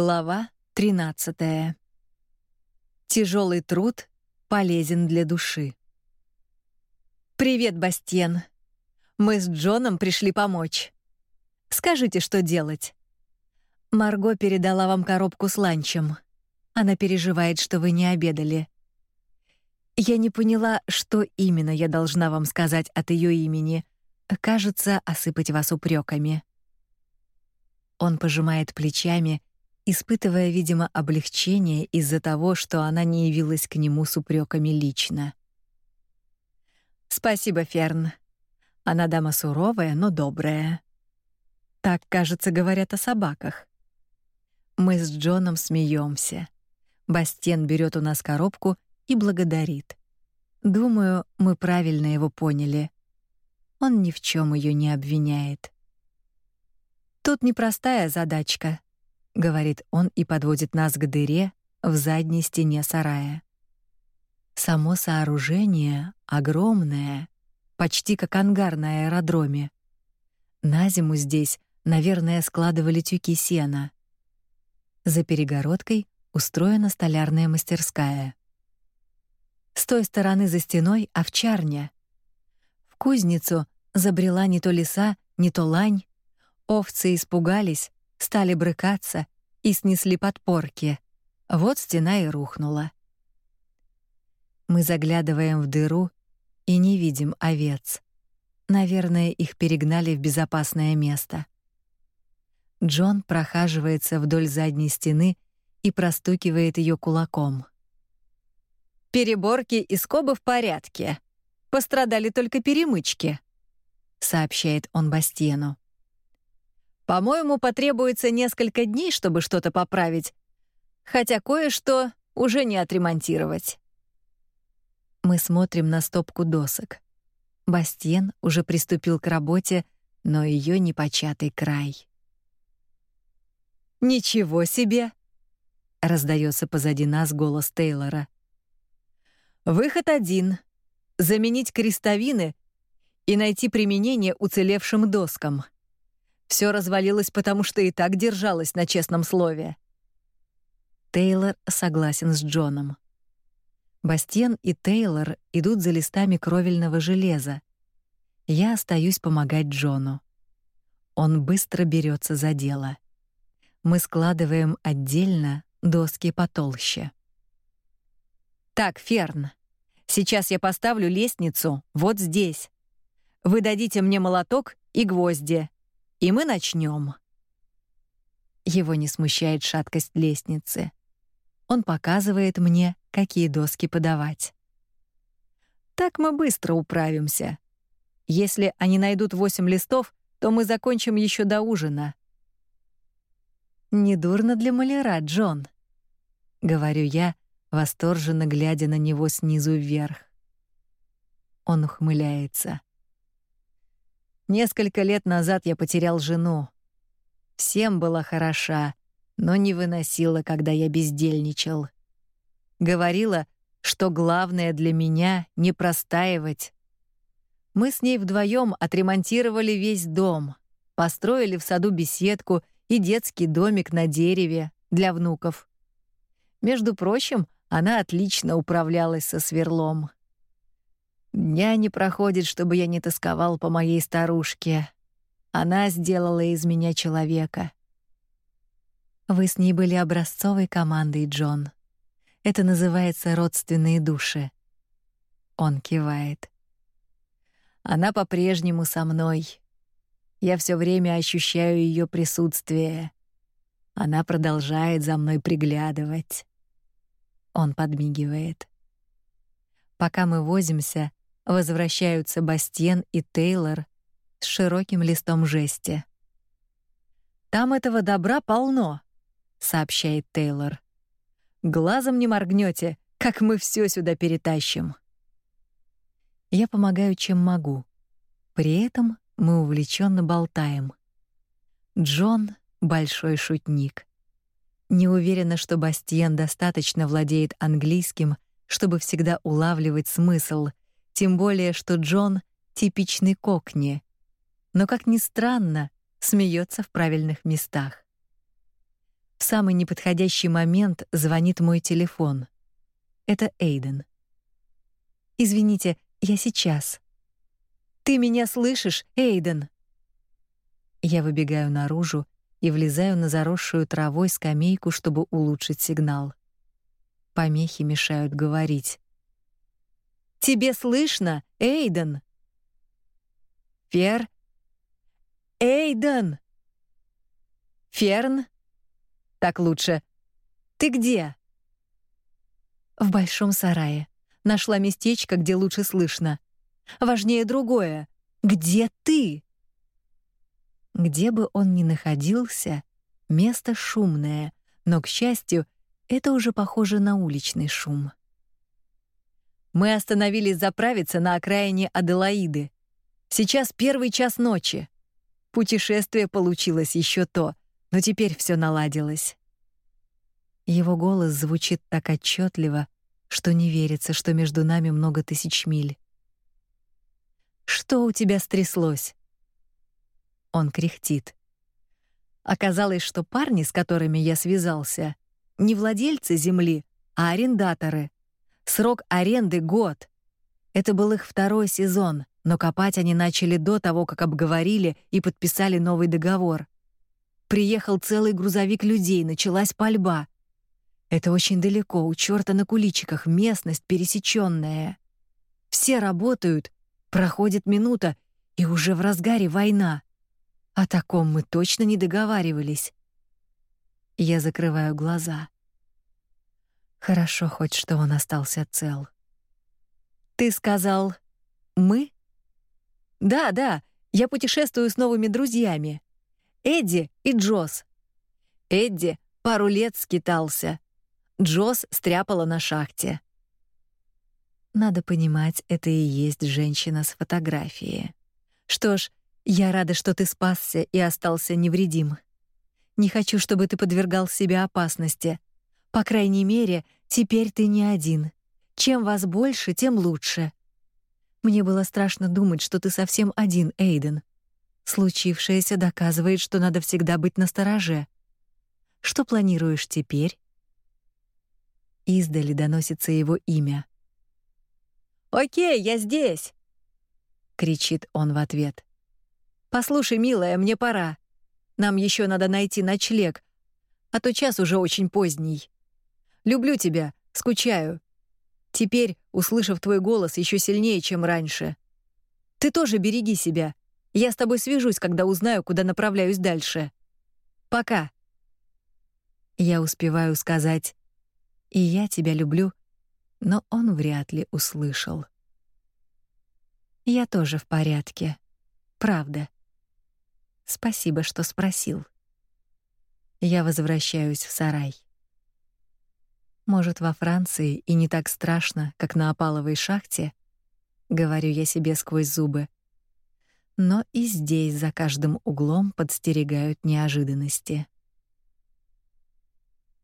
Глава 13. Тяжелый труд полезен для души. Привет, Бастен. Мы с Джоном пришли помочь. Скажите, что делать? Марго передала вам коробку с ланчем. Она переживает, что вы не обедали. Я не поняла, что именно я должна вам сказать от ее имени. Кажется, осыпать вас упреками. Он пожимает плечами испытывая, видимо, облегчение из-за того, что она не явилась к нему с упреками лично. Спасибо, Ферн. Она дама суровая, но добрая. Так, кажется, говорят о собаках. Мы с Джоном смеемся. Бастен берет у нас коробку и благодарит. Думаю, мы правильно его поняли. Он ни в чем ее не обвиняет. Тут непростая задачка говорит он и подводит нас к дыре в задней стене сарая. Само сооружение огромное, почти как ангар на аэродроме. На зиму здесь, наверное, складывали тюки сена. За перегородкой устроена столярная мастерская. С той стороны за стеной овчарня. В кузницу забрела не то лиса, не то лань. Овцы испугались, стали брыкаться и снесли подпорки. Вот стена и рухнула. Мы заглядываем в дыру и не видим овец. Наверное, их перегнали в безопасное место. Джон прохаживается вдоль задней стены и простукивает ее кулаком. Переборки и скобы в порядке. Пострадали только перемычки, сообщает он Бастиену. По-моему, потребуется несколько дней, чтобы что-то поправить, хотя кое-что уже не отремонтировать. Мы смотрим на стопку досок. Бастиен уже приступил к работе, но ее непочатый край. Ничего себе, раздается позади нас голос Тейлора. Выход один заменить крестовины и найти применение уцелевшим доскам. Все развалилось, потому что и так держалась на честном слове. Тейлор согласен с Джоном. Бастен и Тейлор идут за листами кровельного железа. Я остаюсь помогать Джону. Он быстро берется за дело. Мы складываем отдельно доски потолще. Так, Ферн. Сейчас я поставлю лестницу вот здесь. Вы дадите мне молоток и гвозди и мы начнем. Его не смущает шаткость лестницы. Он показывает мне, какие доски подавать. Так мы быстро управимся. Если они найдут восемь листов, то мы закончим еще до ужина. Недурно для маляра, Джон, говорю я, восторженно глядя на него снизу вверх. Он ухмыляется. Несколько лет назад я потерял жену. Всем была хороша, но не выносила, когда я бездельничал. Говорила, что главное для меня не простаивать. Мы с ней вдвоем отремонтировали весь дом, построили в саду беседку и детский домик на дереве для внуков. Между прочим, она отлично управлялась со сверлом. Дня не проходит, чтобы я не тосковал по моей старушке. Она сделала из меня человека. Вы с ней были образцовой командой, Джон. Это называется родственные души. Он кивает. Она по-прежнему со мной. Я все время ощущаю ее присутствие. Она продолжает за мной приглядывать. Он подмигивает. Пока мы возимся, Возвращаются Бастиен и Тейлор с широким листом жести. Там этого добра полно, сообщает Тейлор. Глазом не моргнете, как мы все сюда перетащим. Я помогаю, чем могу. При этом мы увлеченно болтаем. Джон большой шутник. Не уверена, что Бастиен достаточно владеет английским, чтобы всегда улавливать смысл тем более, что Джон типичный кокни. Но как ни странно, смеется в правильных местах. В самый неподходящий момент звонит мой телефон. Это Эйден. Извините, я сейчас. Ты меня слышишь, Эйден? Я выбегаю наружу и влезаю на заросшую травой скамейку, чтобы улучшить сигнал. Помехи мешают говорить. Тебе слышно, Эйден? Фер? Эйден! Ферн? Так лучше. Ты где? В большом сарае. Нашла местечко, где лучше слышно. Важнее другое. Где ты? Где бы он ни находился, место шумное, но к счастью, это уже похоже на уличный шум. Мы остановились заправиться на окраине Аделаиды. Сейчас первый час ночи. Путешествие получилось еще то, но теперь все наладилось. Его голос звучит так отчетливо, что не верится, что между нами много тысяч миль. Что у тебя стряслось? Он кряхтит. Оказалось, что парни, с которыми я связался, не владельцы земли, а арендаторы. Срок аренды год. Это был их второй сезон, но копать они начали до того, как обговорили и подписали новый договор. Приехал целый грузовик людей, началась пальба. Это очень далеко, у чёрта на куличиках, местность пересечённая. Все работают, проходит минута, и уже в разгаре война. О таком мы точно не договаривались. Я закрываю глаза. Хорошо хоть что он остался цел. Ты сказал мы? Да, да, я путешествую с новыми друзьями. Эдди и Джос. Эдди пару лет скитался. Джос стряпала на шахте. Надо понимать, это и есть женщина с фотографии. Что ж, я рада, что ты спасся и остался невредим. Не хочу, чтобы ты подвергал себя опасности. По крайней мере, теперь ты не один. Чем вас больше, тем лучше. Мне было страшно думать, что ты совсем один, Эйден. Случившееся доказывает, что надо всегда быть настороже. Что планируешь теперь? Издали доносится его имя. «Окей, я здесь!» — кричит он в ответ. «Послушай, милая, мне пора. Нам еще надо найти ночлег, а то час уже очень поздний. Люблю тебя, скучаю. Теперь, услышав твой голос еще сильнее, чем раньше. Ты тоже береги себя. Я с тобой свяжусь, когда узнаю, куда направляюсь дальше. Пока. Я успеваю сказать: "И я тебя люблю", но он вряд ли услышал. Я тоже в порядке. Правда. Спасибо, что спросил. Я возвращаюсь в сарай. Может, во Франции и не так страшно, как на опаловой шахте, говорю я себе сквозь зубы. Но и здесь за каждым углом подстерегают неожиданности.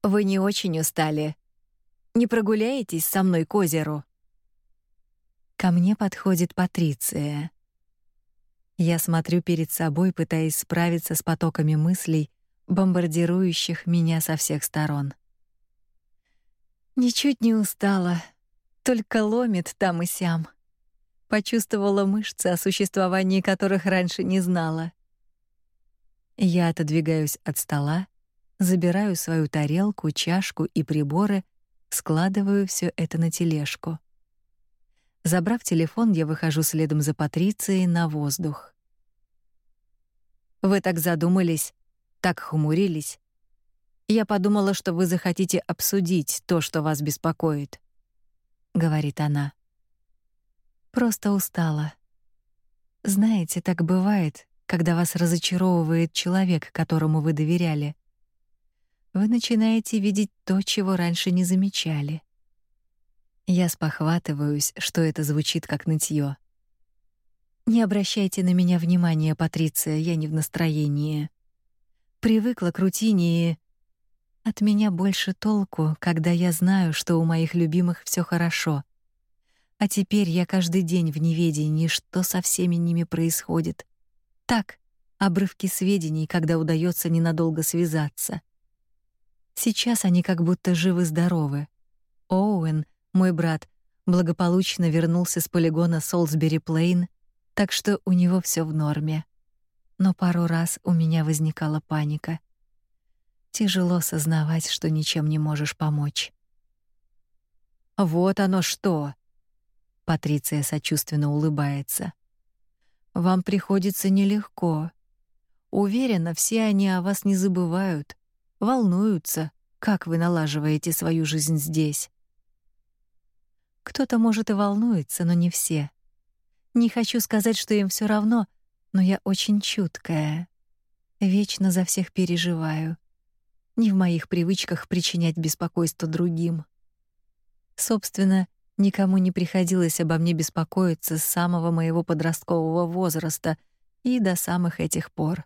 Вы не очень устали? Не прогуляетесь со мной к озеру? Ко мне подходит Патриция. Я смотрю перед собой, пытаясь справиться с потоками мыслей, бомбардирующих меня со всех сторон. Ничуть не устала, только ломит там и сям. Почувствовала мышцы, о существовании которых раньше не знала. Я отодвигаюсь от стола, забираю свою тарелку, чашку и приборы, складываю все это на тележку. Забрав телефон, я выхожу следом за Патрицией на воздух. Вы так задумались, так хмурились. Я подумала, что вы захотите обсудить то, что вас беспокоит, говорит она. Просто устала. Знаете, так бывает, когда вас разочаровывает человек, которому вы доверяли. Вы начинаете видеть то, чего раньше не замечали. Я спохватываюсь, что это звучит как нытье. Не обращайте на меня внимания, Патриция, я не в настроении. Привыкла к рутине и от меня больше толку, когда я знаю, что у моих любимых все хорошо. А теперь я каждый день в неведении, что со всеми ними происходит. Так, обрывки сведений, когда удается ненадолго связаться. Сейчас они как будто живы-здоровы. Оуэн, мой брат, благополучно вернулся с полигона Солсбери-Плейн, так что у него все в норме. Но пару раз у меня возникала паника. Тяжело сознавать, что ничем не можешь помочь. Вот оно что. Патриция сочувственно улыбается. Вам приходится нелегко. Уверена, все они о вас не забывают, волнуются, как вы налаживаете свою жизнь здесь. Кто-то, может, и волнуется, но не все. Не хочу сказать, что им все равно, но я очень чуткая. Вечно за всех переживаю. Не в моих привычках причинять беспокойство другим. Собственно, никому не приходилось обо мне беспокоиться с самого моего подросткового возраста и до самых этих пор.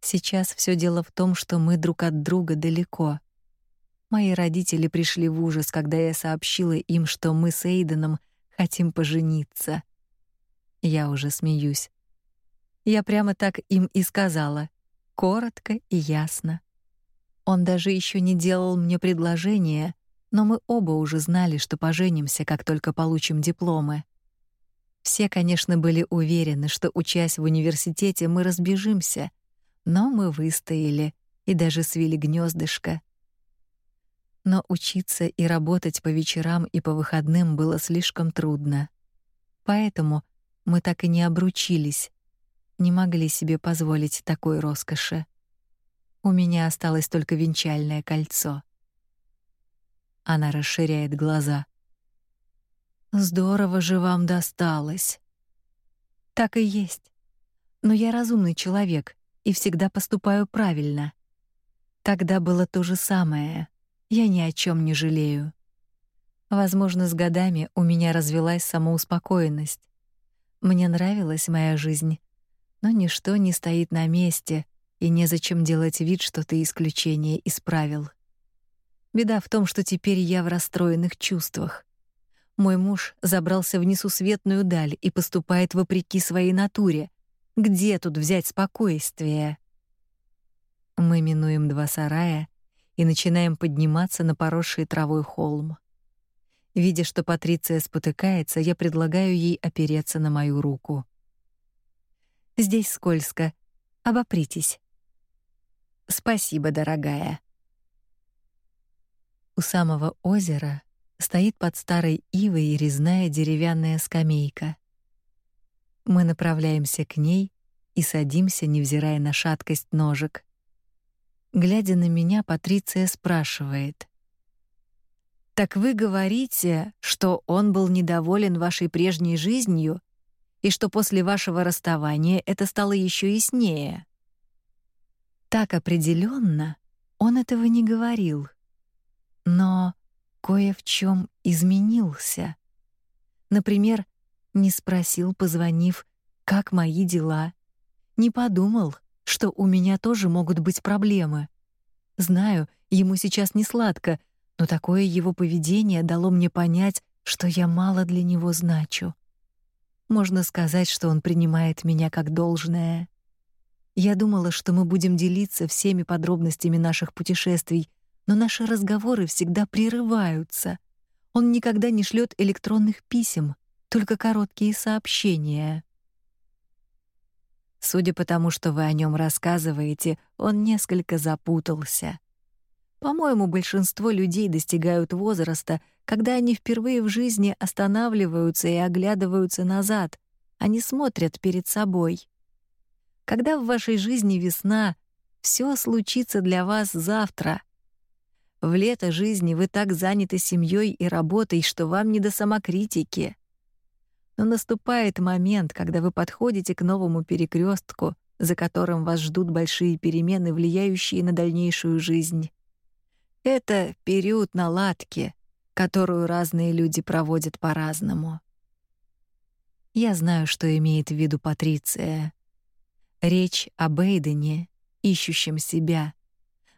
Сейчас все дело в том, что мы друг от друга далеко. Мои родители пришли в ужас, когда я сообщила им, что мы с Эйденом хотим пожениться. Я уже смеюсь. Я прямо так им и сказала, коротко и ясно. Он даже еще не делал мне предложение, но мы оба уже знали, что поженимся, как только получим дипломы. Все, конечно, были уверены, что учась в университете, мы разбежимся, но мы выстояли и даже свили гнездышко. Но учиться и работать по вечерам и по выходным было слишком трудно. Поэтому мы так и не обручились, не могли себе позволить такой роскоши. У меня осталось только венчальное кольцо. Она расширяет глаза. Здорово же вам досталось. Так и есть. Но я разумный человек и всегда поступаю правильно. Тогда было то же самое. Я ни о чем не жалею. Возможно, с годами у меня развилась самоуспокоенность. Мне нравилась моя жизнь, но ничто не стоит на месте, и незачем делать вид, что ты исключение из правил. Беда в том, что теперь я в расстроенных чувствах. Мой муж забрался в несусветную даль и поступает вопреки своей натуре. Где тут взять спокойствие? Мы минуем два сарая и начинаем подниматься на поросший травой холм. Видя, что Патриция спотыкается, я предлагаю ей опереться на мою руку. Здесь скользко. Обопритесь. Спасибо, дорогая. У самого озера стоит под старой ивой резная деревянная скамейка. Мы направляемся к ней и садимся, невзирая на шаткость ножек. Глядя на меня, Патриция спрашивает: Так вы говорите, что он был недоволен вашей прежней жизнью и что после вашего расставания это стало еще яснее? Так определенно он этого не говорил. Но кое в чем изменился. Например, не спросил, позвонив, как мои дела. Не подумал, что у меня тоже могут быть проблемы. Знаю, ему сейчас не сладко, но такое его поведение дало мне понять, что я мало для него значу. Можно сказать, что он принимает меня как должное. Я думала, что мы будем делиться всеми подробностями наших путешествий, но наши разговоры всегда прерываются. Он никогда не шлет электронных писем, только короткие сообщения. Судя по тому, что вы о нем рассказываете, он несколько запутался. По-моему, большинство людей достигают возраста, когда они впервые в жизни останавливаются и оглядываются назад, они смотрят перед собой. Когда в вашей жизни весна, все случится для вас завтра. В лето жизни вы так заняты семьей и работой, что вам не до самокритики. Но наступает момент, когда вы подходите к новому перекрестку, за которым вас ждут большие перемены, влияющие на дальнейшую жизнь. Это период наладки, которую разные люди проводят по-разному. Я знаю, что имеет в виду Патриция. Речь о Бейдене, ищущем себя,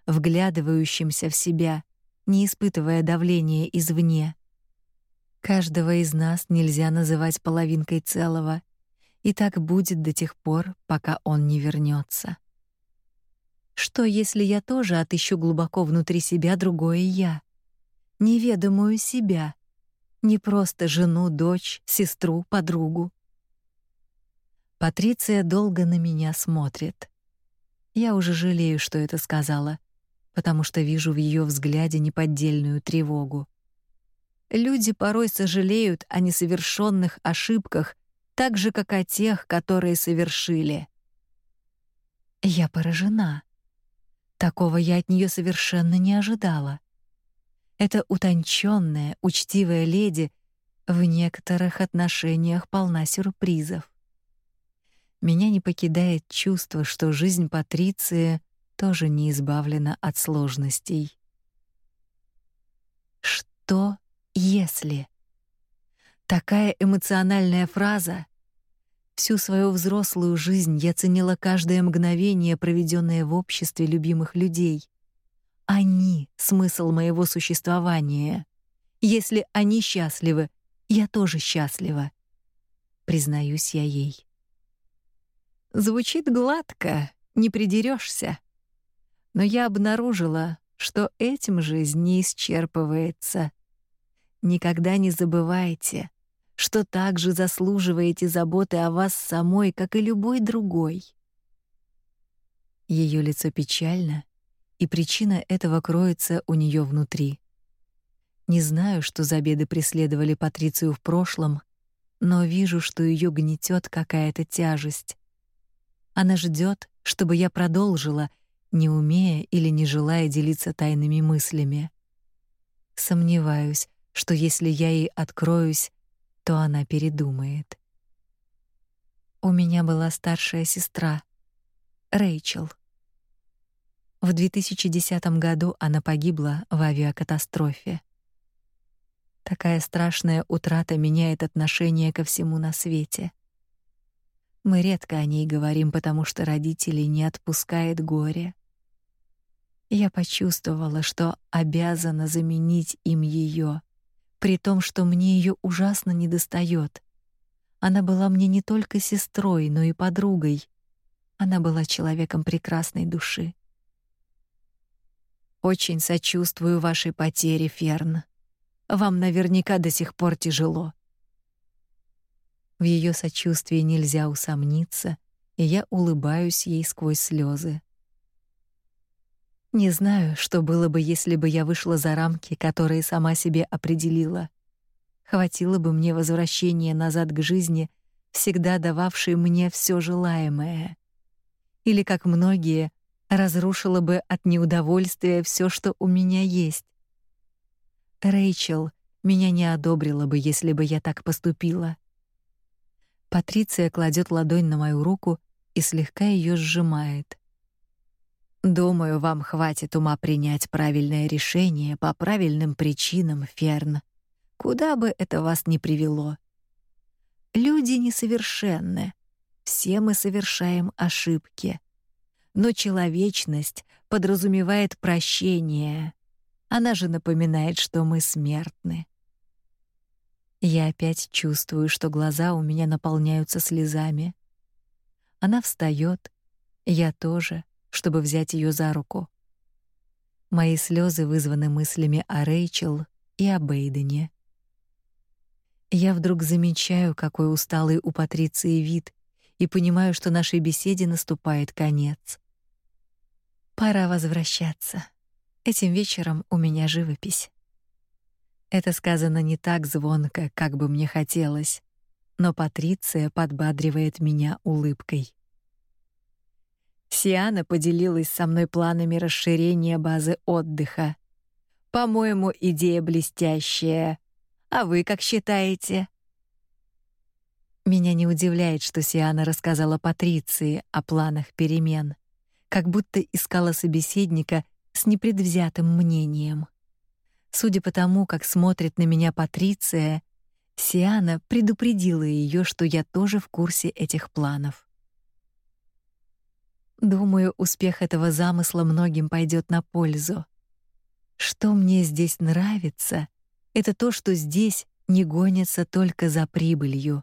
вглядывающемся в себя, не испытывая давления извне. Каждого из нас нельзя называть половинкой целого, и так будет до тех пор, пока он не вернется. Что, если я тоже отыщу глубоко внутри себя другое я? Неведомую себя. Не просто жену, дочь, сестру, подругу. Патриция долго на меня смотрит. Я уже жалею, что это сказала, потому что вижу в ее взгляде неподдельную тревогу. Люди порой сожалеют о несовершенных ошибках, так же как о тех, которые совершили. Я поражена. Такого я от нее совершенно не ожидала. Эта утонченная, учтивая леди в некоторых отношениях полна сюрпризов. Меня не покидает чувство, что жизнь Патриции тоже не избавлена от сложностей. Что если такая эмоциональная фраза Всю свою взрослую жизнь я ценила каждое мгновение, проведенное в обществе любимых людей. Они смысл моего существования. Если они счастливы, я тоже счастлива. Признаюсь я ей. Звучит гладко, не придерешься. Но я обнаружила, что этим жизнь не исчерпывается. Никогда не забывайте, что также заслуживаете заботы о вас самой, как и любой другой. Ее лицо печально, и причина этого кроется у нее внутри. Не знаю, что за беды преследовали Патрицию в прошлом, но вижу, что ее гнетет какая-то тяжесть. Она ждет, чтобы я продолжила, не умея или не желая делиться тайными мыслями. Сомневаюсь, что если я ей откроюсь, то она передумает. У меня была старшая сестра, Рэйчел. В 2010 году она погибла в авиакатастрофе. Такая страшная утрата меняет отношение ко всему на свете. Мы редко о ней говорим, потому что родители не отпускает горе. Я почувствовала, что обязана заменить им ее при том, что мне ее ужасно недостает. Она была мне не только сестрой, но и подругой. Она была человеком прекрасной души. Очень сочувствую вашей потере, Ферн. Вам наверняка до сих пор тяжело. В ее сочувствии нельзя усомниться, и я улыбаюсь ей сквозь слезы. Не знаю, что было бы, если бы я вышла за рамки, которые сама себе определила. Хватило бы мне возвращения назад к жизни, всегда дававшей мне все желаемое. Или, как многие, разрушила бы от неудовольствия все, что у меня есть. Рэйчел меня не одобрила бы, если бы я так поступила. Патриция кладет ладонь на мою руку и слегка ее сжимает. Думаю, вам хватит ума принять правильное решение по правильным причинам, Ферн. Куда бы это вас ни привело. Люди несовершенны. Все мы совершаем ошибки. Но человечность подразумевает прощение. Она же напоминает, что мы смертны. Я опять чувствую, что глаза у меня наполняются слезами. Она встает, я тоже чтобы взять ее за руку. Мои слезы вызваны мыслями о Рэйчел и о Бейдене. Я вдруг замечаю, какой усталый у Патриции вид, и понимаю, что нашей беседе наступает конец. Пора возвращаться. Этим вечером у меня живопись. Это сказано не так звонко, как бы мне хотелось, но Патриция подбадривает меня улыбкой. Сиана поделилась со мной планами расширения базы отдыха. По-моему, идея блестящая. А вы как считаете? Меня не удивляет, что Сиана рассказала Патриции о планах перемен, как будто искала собеседника с непредвзятым мнением. Судя по тому, как смотрит на меня Патриция, Сиана предупредила ее, что я тоже в курсе этих планов. Думаю, успех этого замысла многим пойдет на пользу. Что мне здесь нравится, это то, что здесь не гонятся только за прибылью.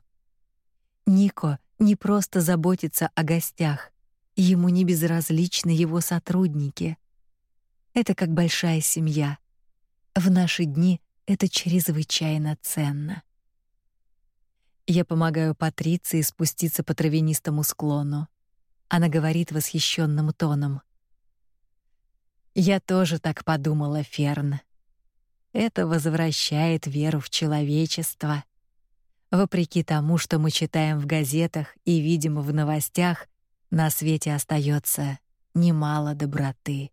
Нико не просто заботится о гостях, Ему не безразличны его сотрудники. Это как большая семья. В наши дни это чрезвычайно ценно. Я помогаю Патриции спуститься по травянистому склону. Она говорит восхищенным тоном: "Я тоже так подумала, Ферн. Это возвращает веру в человечество. Вопреки тому, что мы читаем в газетах и видим в новостях, на свете остается немало доброты.